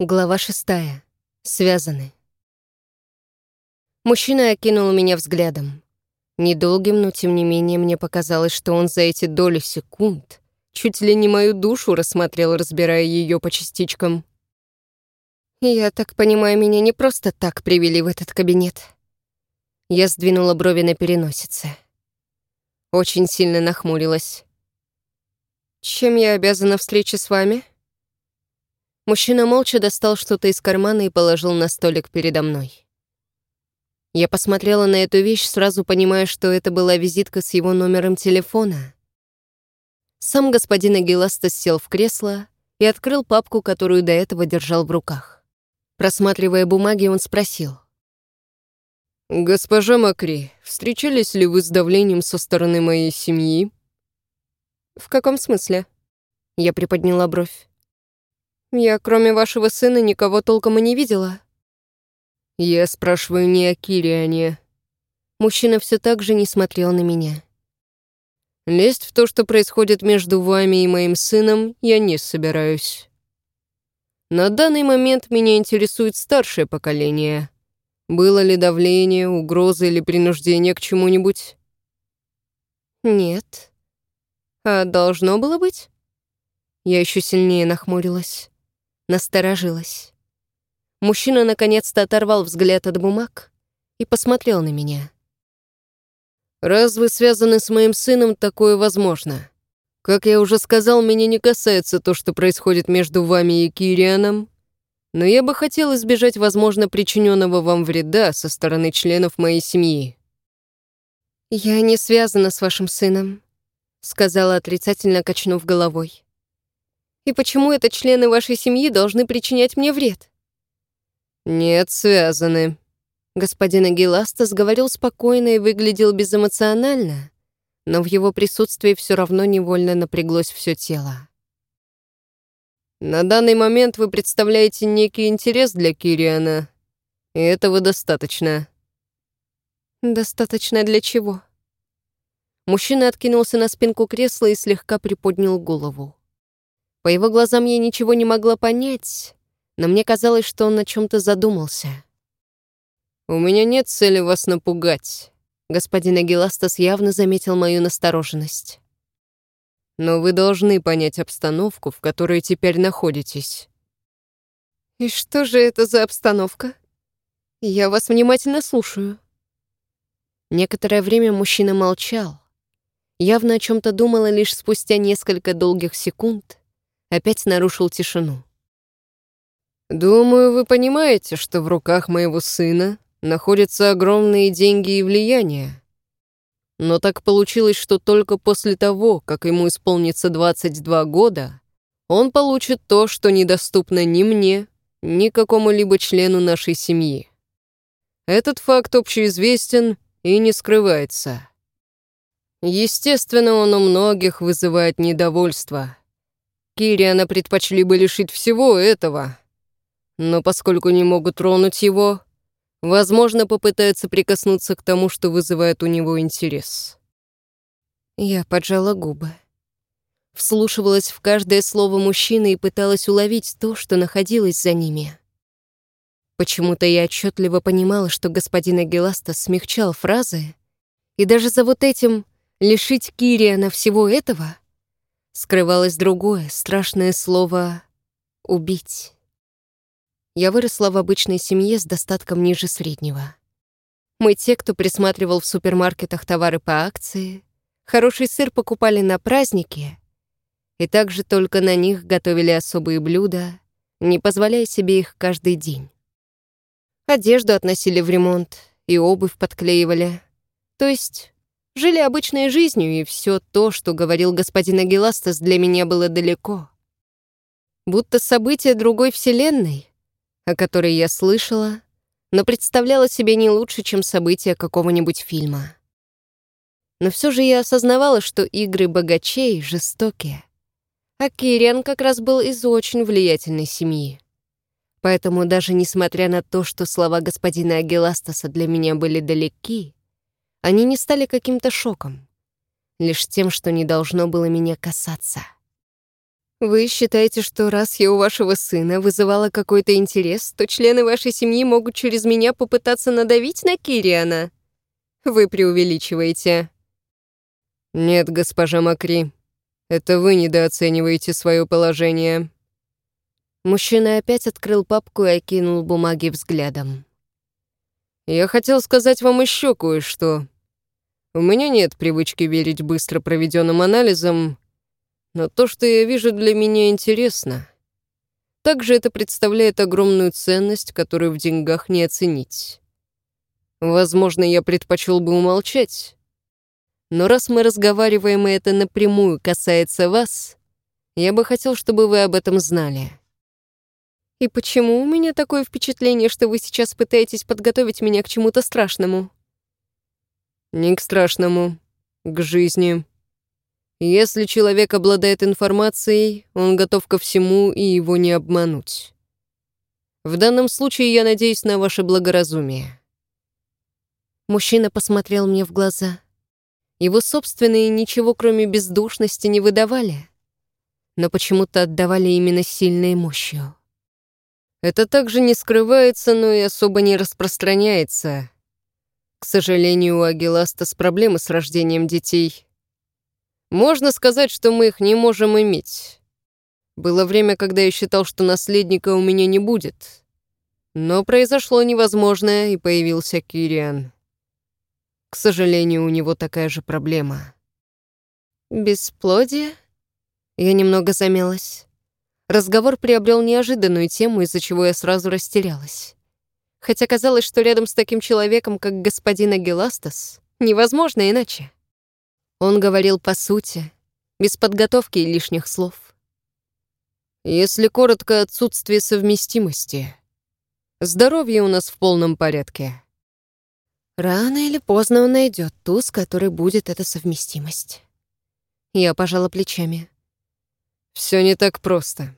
Глава шестая. Связаны. Мужчина окинул меня взглядом. Недолгим, но тем не менее мне показалось, что он за эти доли секунд чуть ли не мою душу рассмотрел, разбирая ее по частичкам. «Я так понимаю, меня не просто так привели в этот кабинет». Я сдвинула брови на переносице. Очень сильно нахмурилась. «Чем я обязана встрече с вами?» Мужчина молча достал что-то из кармана и положил на столик передо мной. Я посмотрела на эту вещь, сразу понимая, что это была визитка с его номером телефона. Сам господин Агиластас сел в кресло и открыл папку, которую до этого держал в руках. Просматривая бумаги, он спросил. «Госпожа Макри, встречались ли вы с давлением со стороны моей семьи?» «В каком смысле?» Я приподняла бровь. Я, кроме вашего сына, никого толком и не видела. Я спрашиваю не о Кириане. Мужчина все так же не смотрел на меня. Лезть в то, что происходит между вами и моим сыном, я не собираюсь. На данный момент меня интересует старшее поколение. Было ли давление, угроза или принуждение к чему-нибудь? Нет. А должно было быть? Я еще сильнее нахмурилась насторожилась. Мужчина наконец-то оторвал взгляд от бумаг и посмотрел на меня. «Раз вы связаны с моим сыном, такое возможно. Как я уже сказал, меня не касается то, что происходит между вами и Кирианом, но я бы хотел избежать, возможно, причиненного вам вреда со стороны членов моей семьи». «Я не связана с вашим сыном», — сказала отрицательно, качнув головой. И почему это члены вашей семьи должны причинять мне вред? Нет, связаны. Господин Агиластас говорил спокойно и выглядел безэмоционально, но в его присутствии все равно невольно напряглось все тело. На данный момент вы представляете некий интерес для Кириана, и этого достаточно. Достаточно для чего? Мужчина откинулся на спинку кресла и слегка приподнял голову. По его глазам я ничего не могла понять, но мне казалось, что он на чем-то задумался. «У меня нет цели вас напугать», — господин Агиластас явно заметил мою настороженность. «Но вы должны понять обстановку, в которой теперь находитесь». «И что же это за обстановка? Я вас внимательно слушаю». Некоторое время мужчина молчал. Явно о чем то думала лишь спустя несколько долгих секунд, опять нарушил тишину. «Думаю, вы понимаете, что в руках моего сына находятся огромные деньги и влияние. Но так получилось, что только после того, как ему исполнится 22 года, он получит то, что недоступно ни мне, ни какому-либо члену нашей семьи. Этот факт общеизвестен и не скрывается. Естественно, он у многих вызывает недовольство. Кириана предпочли бы лишить всего этого. Но поскольку не могут тронуть его, возможно, попытаются прикоснуться к тому, что вызывает у него интерес. Я поджала губы. Вслушивалась в каждое слово мужчины и пыталась уловить то, что находилось за ними. Почему-то я отчетливо понимала, что господин Агиласта смягчал фразы, и даже за вот этим «лишить Кириана всего этого» скрывалось другое, страшное слово «убить». Я выросла в обычной семье с достатком ниже среднего. Мы те, кто присматривал в супермаркетах товары по акции, хороший сыр покупали на праздники, и также только на них готовили особые блюда, не позволяя себе их каждый день. Одежду относили в ремонт и обувь подклеивали. То есть жили обычной жизнью, и все то, что говорил господин Агиластас, для меня было далеко. Будто событие другой вселенной, о которой я слышала, но представляла себе не лучше, чем события какого-нибудь фильма. Но все же я осознавала, что игры богачей жестокие. А Кириан как раз был из очень влиятельной семьи. Поэтому даже несмотря на то, что слова господина Агиластаса для меня были далеки, они не стали каким-то шоком, лишь тем, что не должно было меня касаться. Вы считаете, что раз я у вашего сына вызывала какой-то интерес, то члены вашей семьи могут через меня попытаться надавить на Кириана? Вы преувеличиваете. Нет, госпожа Макри, это вы недооцениваете свое положение. Мужчина опять открыл папку и окинул бумаги взглядом. Я хотел сказать вам еще кое-что. У меня нет привычки верить быстро проведенным анализам, но то, что я вижу, для меня интересно. Также это представляет огромную ценность, которую в деньгах не оценить. Возможно, я предпочел бы умолчать. Но раз мы разговариваем, и это напрямую касается вас, я бы хотел, чтобы вы об этом знали. И почему у меня такое впечатление, что вы сейчас пытаетесь подготовить меня к чему-то страшному? Не к страшному, к жизни. Если человек обладает информацией, он готов ко всему и его не обмануть. В данном случае я надеюсь на ваше благоразумие. Мужчина посмотрел мне в глаза. Его собственные ничего, кроме бездушности, не выдавали, но почему-то отдавали именно сильной мощью. Это также не скрывается, но и особо не распространяется. К сожалению, у Агиластас проблемы с рождением детей — можно сказать, что мы их не можем иметь. Было время, когда я считал, что наследника у меня не будет. Но произошло невозможное, и появился Кириан. К сожалению, у него такая же проблема. Бесплодие? Я немного замялась. Разговор приобрел неожиданную тему, из-за чего я сразу растерялась. Хотя казалось, что рядом с таким человеком, как господин Агиластас, невозможно иначе. Он говорил по сути, без подготовки и лишних слов. Если коротко, отсутствие совместимости. Здоровье у нас в полном порядке. Рано или поздно он найдет ту, с которой будет эта совместимость. Я пожала плечами. Все не так просто.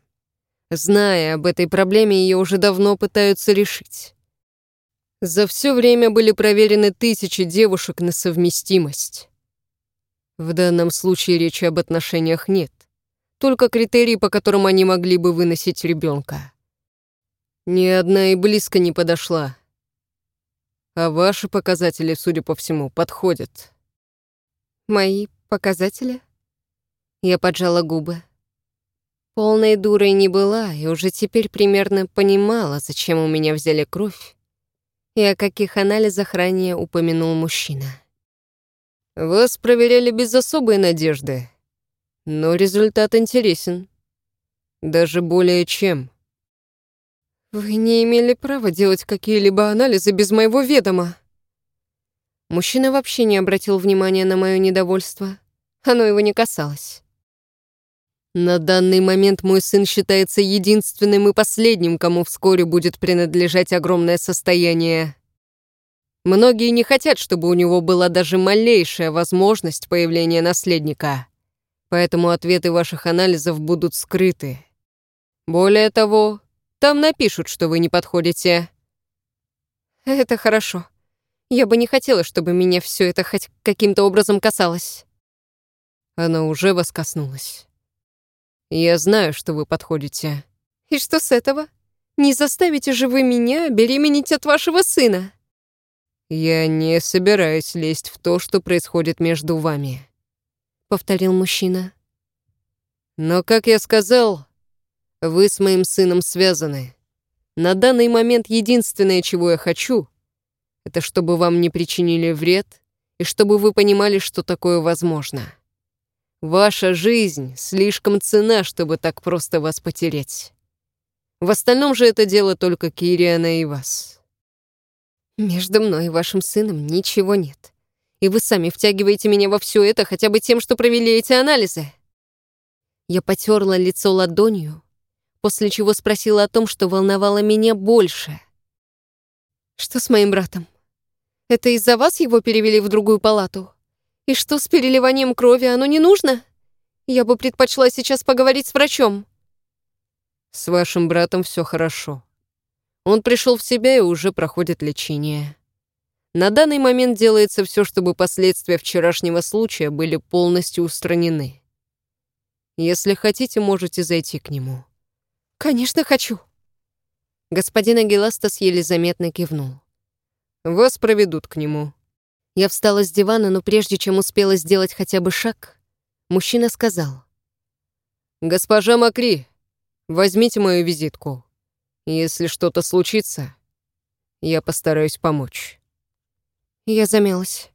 Зная об этой проблеме, ее уже давно пытаются решить. За все время были проверены тысячи девушек на совместимость. В данном случае речи об отношениях нет. Только критерии, по которым они могли бы выносить ребенка. Ни одна и близко не подошла. А ваши показатели, судя по всему, подходят. Мои показатели? Я поджала губы. Полной дурой не была, и уже теперь примерно понимала, зачем у меня взяли кровь и о каких анализах ранее упомянул мужчина. Вас проверяли без особой надежды, но результат интересен. Даже более чем. Вы не имели права делать какие-либо анализы без моего ведома. Мужчина вообще не обратил внимания на мое недовольство. Оно его не касалось. На данный момент мой сын считается единственным и последним, кому вскоре будет принадлежать огромное состояние. Многие не хотят, чтобы у него была даже малейшая возможность появления наследника. Поэтому ответы ваших анализов будут скрыты. Более того, там напишут, что вы не подходите. Это хорошо. Я бы не хотела, чтобы меня все это хоть каким-то образом касалось. Она уже вас коснулась. Я знаю, что вы подходите. И что с этого? Не заставите же вы меня беременеть от вашего сына? «Я не собираюсь лезть в то, что происходит между вами», — повторил мужчина. «Но, как я сказал, вы с моим сыном связаны. На данный момент единственное, чего я хочу, это чтобы вам не причинили вред и чтобы вы понимали, что такое возможно. Ваша жизнь слишком цена, чтобы так просто вас потерять. В остальном же это дело только Кириана и вас». Между мной и вашим сыном ничего нет. И вы сами втягиваете меня во все это хотя бы тем, что провели эти анализы. Я потерла лицо ладонью, после чего спросила о том, что волновало меня больше. Что с моим братом? Это из-за вас его перевели в другую палату? И что с переливанием крови, оно не нужно? Я бы предпочла сейчас поговорить с врачом. С вашим братом все хорошо. Он пришел в себя и уже проходит лечение. На данный момент делается все, чтобы последствия вчерашнего случая были полностью устранены. Если хотите, можете зайти к нему». «Конечно, хочу». Господин Агиластас еле заметно кивнул. «Вас проведут к нему». Я встала с дивана, но прежде чем успела сделать хотя бы шаг, мужчина сказал. «Госпожа Макри, возьмите мою визитку. Если что-то случится, я постараюсь помочь». Я замялась.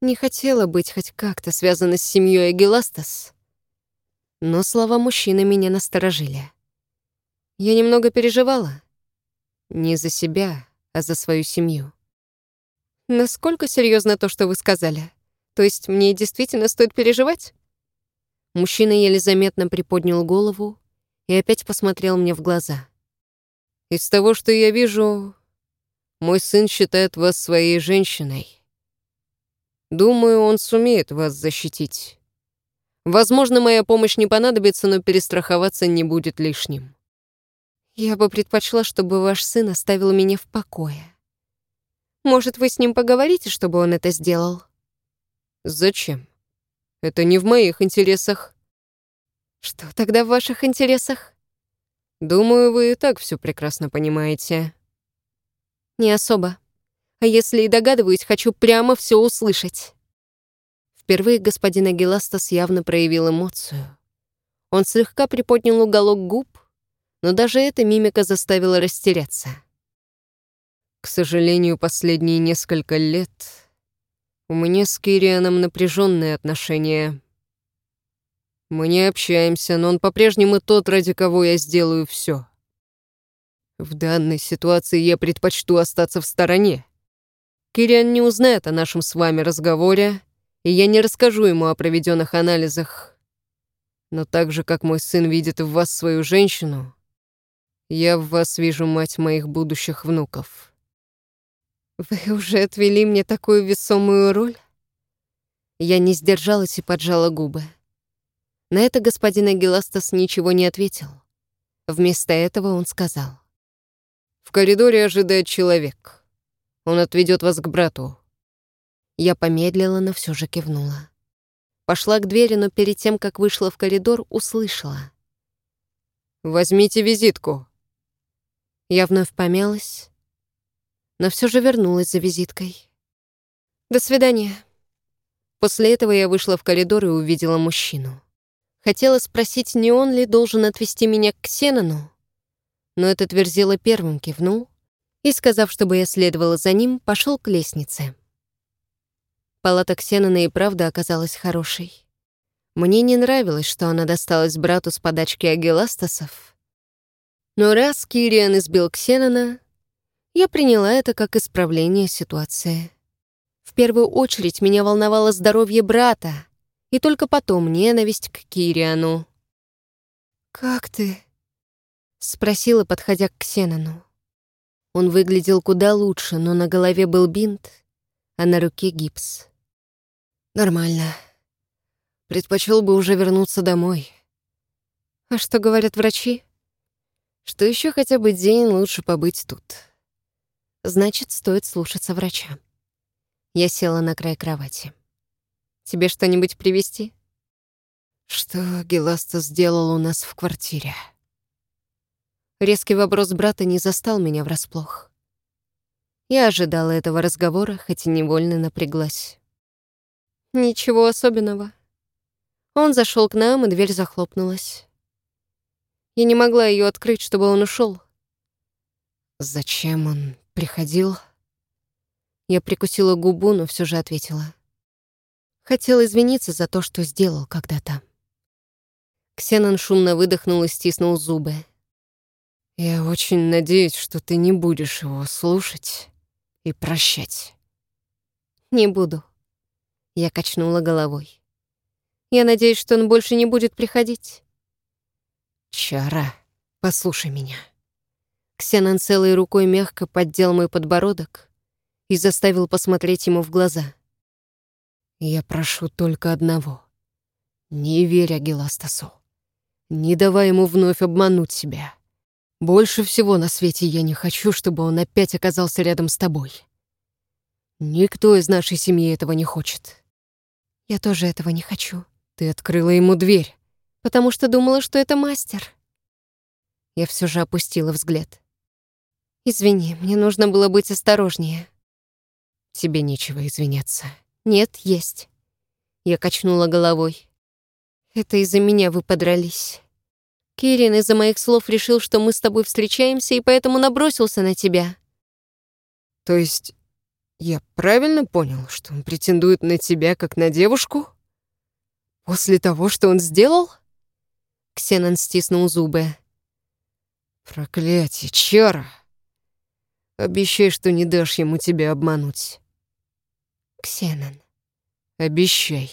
Не хотела быть хоть как-то связана с семьей Агиластас, но слова мужчины меня насторожили. Я немного переживала. Не за себя, а за свою семью. Насколько серьезно то, что вы сказали? То есть мне действительно стоит переживать? Мужчина еле заметно приподнял голову и опять посмотрел мне в глаза. «Из того, что я вижу, мой сын считает вас своей женщиной. Думаю, он сумеет вас защитить. Возможно, моя помощь не понадобится, но перестраховаться не будет лишним. Я бы предпочла, чтобы ваш сын оставил меня в покое. Может, вы с ним поговорите, чтобы он это сделал? Зачем? Это не в моих интересах. Что тогда в ваших интересах? Думаю, вы и так все прекрасно понимаете. Не особо. А если и догадываюсь, хочу прямо все услышать. Впервые господин Агиластас явно проявил эмоцию. Он слегка приподнял уголок губ, но даже эта мимика заставила растеряться. К сожалению, последние несколько лет у меня с Кирианом напряженные отношения. Мы не общаемся, но он по-прежнему тот, ради кого я сделаю все. В данной ситуации я предпочту остаться в стороне. Кириан не узнает о нашем с вами разговоре, и я не расскажу ему о проведенных анализах. Но так же, как мой сын видит в вас свою женщину, я в вас вижу мать моих будущих внуков. Вы уже отвели мне такую весомую роль? Я не сдержалась и поджала губы. На это господин Агиластас ничего не ответил. Вместо этого он сказал. В коридоре ожидает человек. Он отведет вас к брату. Я помедлила, но все же кивнула. Пошла к двери, но перед тем, как вышла в коридор, услышала. «Возьмите визитку». Я вновь помялась, но все же вернулась за визиткой. «До свидания». После этого я вышла в коридор и увидела мужчину. Хотела спросить, не он ли должен отвезти меня к Ксенону, но этот верзила первым кивнул и, сказав, чтобы я следовала за ним, пошел к лестнице. Палата Ксенона и правда оказалась хорошей. Мне не нравилось, что она досталась брату с подачки Агиластасов. Но раз Кириан избил Ксенона, я приняла это как исправление ситуации. В первую очередь меня волновало здоровье брата, и только потом ненависть к Кириану. «Как ты?» Спросила, подходя к Ксенону. Он выглядел куда лучше, но на голове был бинт, а на руке гипс. «Нормально. Предпочел бы уже вернуться домой». «А что говорят врачи?» «Что еще хотя бы день лучше побыть тут». «Значит, стоит слушаться врача». Я села на край кровати. «Тебе что-нибудь привезти?» «Что Геласта сделал у нас в квартире?» Резкий вопрос брата не застал меня врасплох. Я ожидала этого разговора, хоть и невольно напряглась. Ничего особенного. Он зашел к нам, и дверь захлопнулась. Я не могла ее открыть, чтобы он ушел. Зачем он приходил? Я прикусила губу, но все же ответила. Хотел извиниться за то, что сделал когда-то. Ксенон шумно выдохнул и стиснул зубы. Я очень надеюсь, что ты не будешь его слушать и прощать. Не буду. Я качнула головой. Я надеюсь, что он больше не будет приходить. Чара, послушай меня. Ксенон целой рукой мягко поддел мой подбородок и заставил посмотреть ему в глаза. Я прошу только одного. Не верь Агиластасу. Не давай ему вновь обмануть себя. Больше всего на свете я не хочу, чтобы он опять оказался рядом с тобой. Никто из нашей семьи этого не хочет. Я тоже этого не хочу. Ты открыла ему дверь. потому что думала, что это мастер. Я все же опустила взгляд. Извини, мне нужно было быть осторожнее. Тебе нечего извиняться. Нет, есть. Я качнула головой. Это из-за меня вы подрались. Кирин из-за моих слов решил, что мы с тобой встречаемся, и поэтому набросился на тебя. То есть я правильно понял, что он претендует на тебя как на девушку? После того, что он сделал? Ксенон стиснул зубы. Проклятие, Чара! Обещай, что не дашь ему тебя обмануть. Ксенон. Обещай.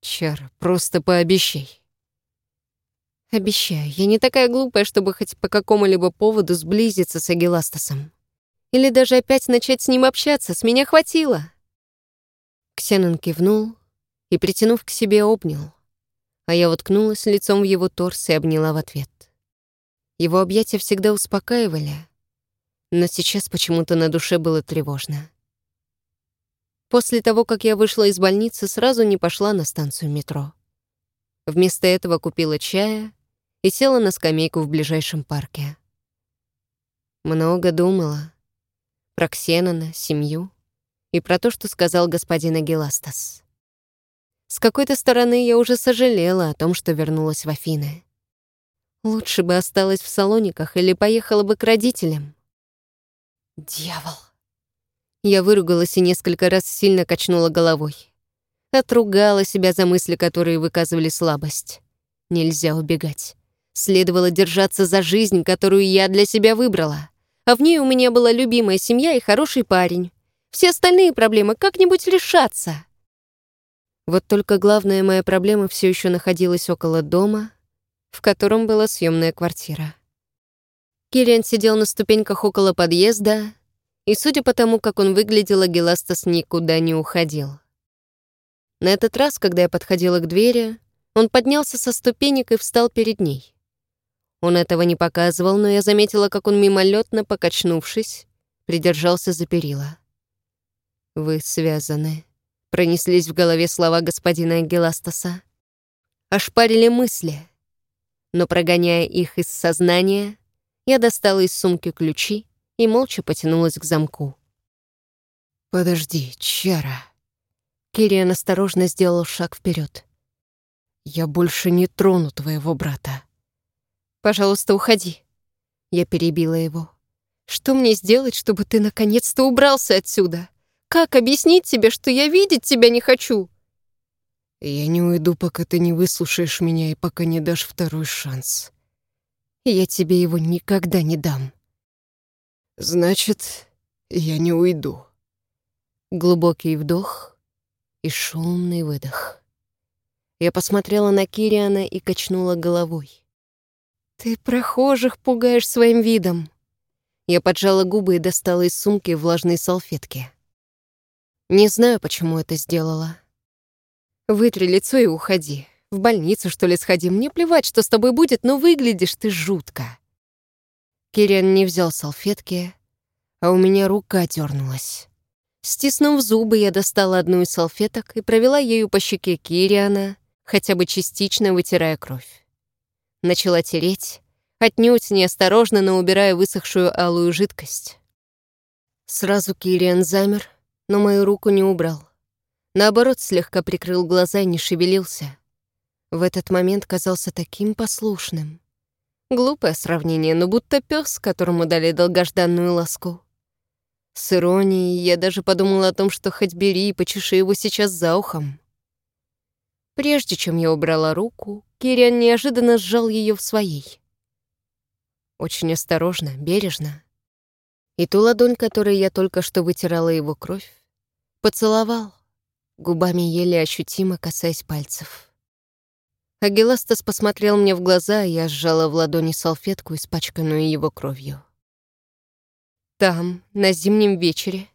Чара, просто пообещай. Обещаю, я не такая глупая, чтобы хоть по какому-либо поводу сблизиться с Агиластасом. Или даже опять начать с ним общаться, с меня хватило. Ксенон кивнул и, притянув к себе, обнял. А я уткнулась лицом в его торс и обняла в ответ. Его объятия всегда успокаивали, но сейчас почему-то на душе было тревожно. После того, как я вышла из больницы, сразу не пошла на станцию метро. Вместо этого купила чая и села на скамейку в ближайшем парке. Много думала про Ксенона, семью и про то, что сказал господин Агиластас. С какой-то стороны я уже сожалела о том, что вернулась в Афины. Лучше бы осталась в Салониках или поехала бы к родителям. Дьявол. Я выругалась и несколько раз сильно качнула головой. Отругала себя за мысли, которые выказывали слабость. Нельзя убегать. Следовало держаться за жизнь, которую я для себя выбрала. А в ней у меня была любимая семья и хороший парень. Все остальные проблемы как-нибудь решатся. Вот только главная моя проблема все еще находилась около дома, в котором была съемная квартира. Кириан сидел на ступеньках около подъезда, и, судя по тому, как он выглядел, Агиластас никуда не уходил. На этот раз, когда я подходила к двери, он поднялся со ступенек и встал перед ней. Он этого не показывал, но я заметила, как он мимолетно, покачнувшись, придержался за перила. «Вы связаны», — пронеслись в голове слова господина Геластаса. Ошпарили мысли. Но, прогоняя их из сознания, я достала из сумки ключи и молча потянулась к замку. «Подожди, Чара». Кириан осторожно сделал шаг вперед. «Я больше не трону твоего брата». Пожалуйста, уходи». Я перебила его. «Что мне сделать, чтобы ты наконец-то убрался отсюда? Как объяснить тебе, что я видеть тебя не хочу?» «Я не уйду, пока ты не выслушаешь меня и пока не дашь второй шанс. Я тебе его никогда не дам». «Значит, я не уйду». Глубокий вдох и шумный выдох. Я посмотрела на Кириана и качнула головой. «Ты прохожих пугаешь своим видом». Я поджала губы и достала из сумки влажные салфетки. Не знаю, почему это сделала. Вытри лицо и уходи. В больницу, что ли, сходи. Мне плевать, что с тобой будет, но выглядишь ты жутко. Кириан не взял салфетки, а у меня рука дернулась. Стиснув зубы, я достала одну из салфеток и провела ею по щеке Кириана, хотя бы частично вытирая кровь начала тереть, отнюдь неосторожно, но убирая высохшую алую жидкость. Сразу Кириан замер, но мою руку не убрал. Наоборот, слегка прикрыл глаза и не шевелился. В этот момент казался таким послушным. Глупое сравнение, но будто пес, которому дали долгожданную ласку. С иронией я даже подумала о том, что хоть бери и почеши его сейчас за ухом. Прежде чем я убрала руку, Кириан неожиданно сжал ее в своей. Очень осторожно, бережно. И ту ладонь, которой я только что вытирала его кровь, поцеловал, губами еле ощутимо касаясь пальцев. Агиластас посмотрел мне в глаза, и я сжала в ладони салфетку, испачканную его кровью. Там, на зимнем вечере,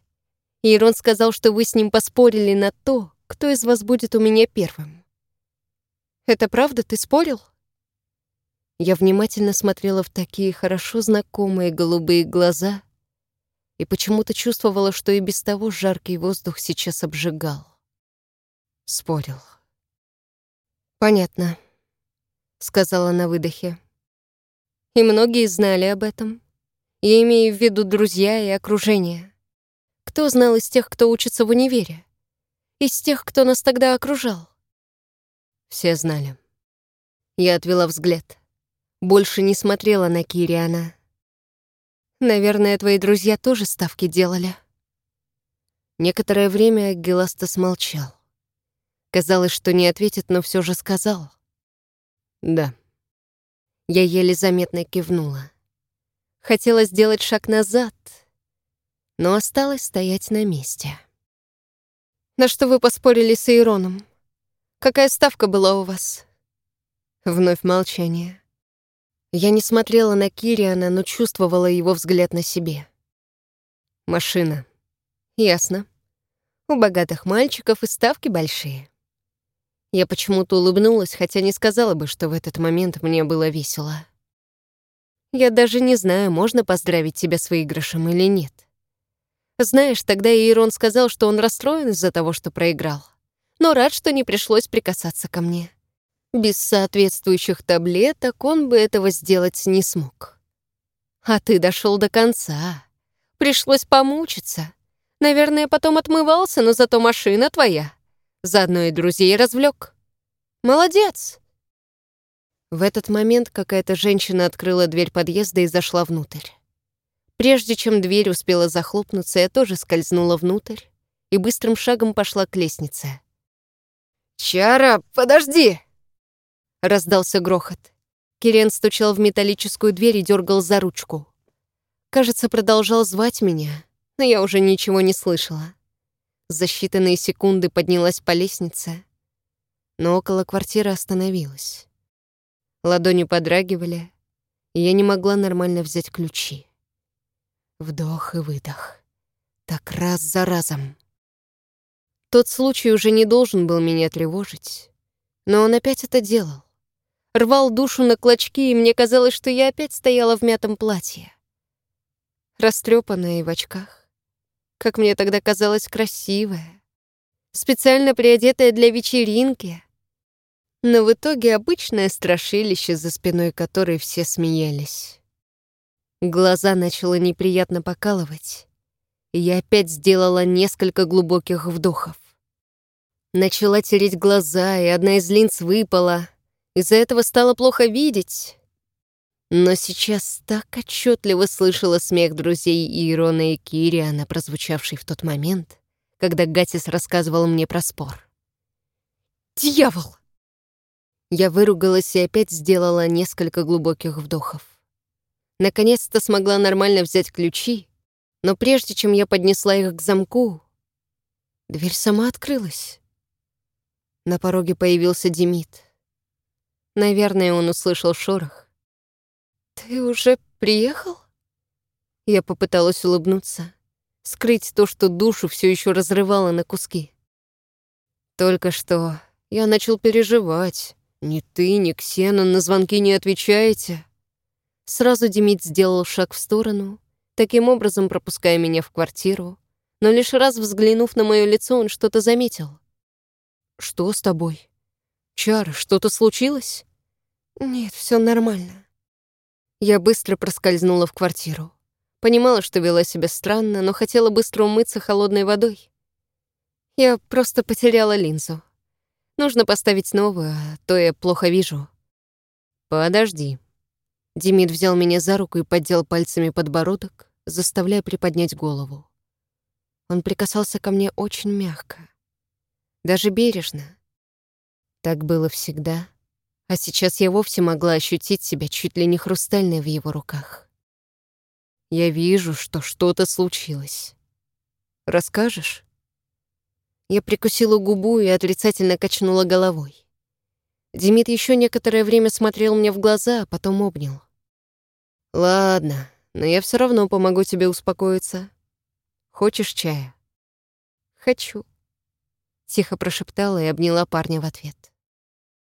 Ирон сказал, что вы с ним поспорили на то, кто из вас будет у меня первым. Это правда? Ты спорил?» Я внимательно смотрела в такие хорошо знакомые голубые глаза и почему-то чувствовала, что и без того жаркий воздух сейчас обжигал. Спорил. «Понятно. сказала на выдохе. И многие знали об этом. Я имею в виду друзья и окружение. Кто знал из тех, кто учится в универе? Из тех, кто нас тогда окружал? Все знали. Я отвела взгляд. Больше не смотрела на Кириана. Наверное, твои друзья тоже ставки делали. Некоторое время Геластас молчал. Казалось, что не ответит, но все же сказал. «Да». Я еле заметно кивнула. Хотела сделать шаг назад, но осталось стоять на месте. «На что вы поспорили с Ироном? Какая ставка была у вас?» Вновь молчание. Я не смотрела на Кириана, но чувствовала его взгляд на себе. «Машина». «Ясно. У богатых мальчиков и ставки большие». Я почему-то улыбнулась, хотя не сказала бы, что в этот момент мне было весело. Я даже не знаю, можно поздравить тебя с выигрышем или нет. Знаешь, тогда Ирон сказал, что он расстроен из-за того, что проиграл, но рад, что не пришлось прикасаться ко мне. Без соответствующих таблеток он бы этого сделать не смог. А ты дошел до конца. Пришлось помучиться. Наверное, потом отмывался, но зато машина твоя. Заодно и друзей развлек. Молодец!» В этот момент какая-то женщина открыла дверь подъезда и зашла внутрь. Прежде чем дверь успела захлопнуться, я тоже скользнула внутрь и быстрым шагом пошла к лестнице. «Чара, подожди!» Раздался грохот. Кирен стучал в металлическую дверь и дергал за ручку. Кажется, продолжал звать меня, но я уже ничего не слышала. За считанные секунды поднялась по лестнице, но около квартиры остановилась. Ладони подрагивали, и я не могла нормально взять ключи. Вдох и выдох. Так раз за разом. Тот случай уже не должен был меня тревожить, но он опять это делал. Рвал душу на клочки, и мне казалось, что я опять стояла в мятом платье. Растрепанная и в очках как мне тогда казалось, красивая, специально приодетая для вечеринки. Но в итоге обычное страшилище, за спиной которой все смеялись. Глаза начало неприятно покалывать, и я опять сделала несколько глубоких вдохов. Начала тереть глаза, и одна из линз выпала. Из-за этого стало плохо видеть. Но сейчас так отчетливо слышала смех друзей Ирона и Кириана, прозвучавший в тот момент, когда Гатис рассказывал мне про спор. «Дьявол!» Я выругалась и опять сделала несколько глубоких вдохов. Наконец-то смогла нормально взять ключи, но прежде чем я поднесла их к замку, дверь сама открылась. На пороге появился Демид. Наверное, он услышал шорох «Ты уже приехал?» Я попыталась улыбнуться, скрыть то, что душу все еще разрывало на куски. Только что я начал переживать. Ни ты, ни Ксенон на звонки не отвечаете. Сразу Демид сделал шаг в сторону, таким образом пропуская меня в квартиру, но лишь раз взглянув на мое лицо, он что-то заметил. «Что с тобой? Чара, что-то случилось?» «Нет, все нормально. Я быстро проскользнула в квартиру. Понимала, что вела себя странно, но хотела быстро умыться холодной водой. Я просто потеряла линзу. Нужно поставить новую, а то я плохо вижу. Подожди. Демид взял меня за руку и поддел пальцами подбородок, заставляя приподнять голову. Он прикасался ко мне очень мягко, даже бережно. Так было всегда а сейчас я вовсе могла ощутить себя чуть ли не хрустальной в его руках. Я вижу, что что-то случилось. Расскажешь? Я прикусила губу и отрицательно качнула головой. Демид еще некоторое время смотрел мне в глаза, а потом обнял. «Ладно, но я все равно помогу тебе успокоиться. Хочешь чая?» «Хочу», — тихо прошептала и обняла парня в ответ.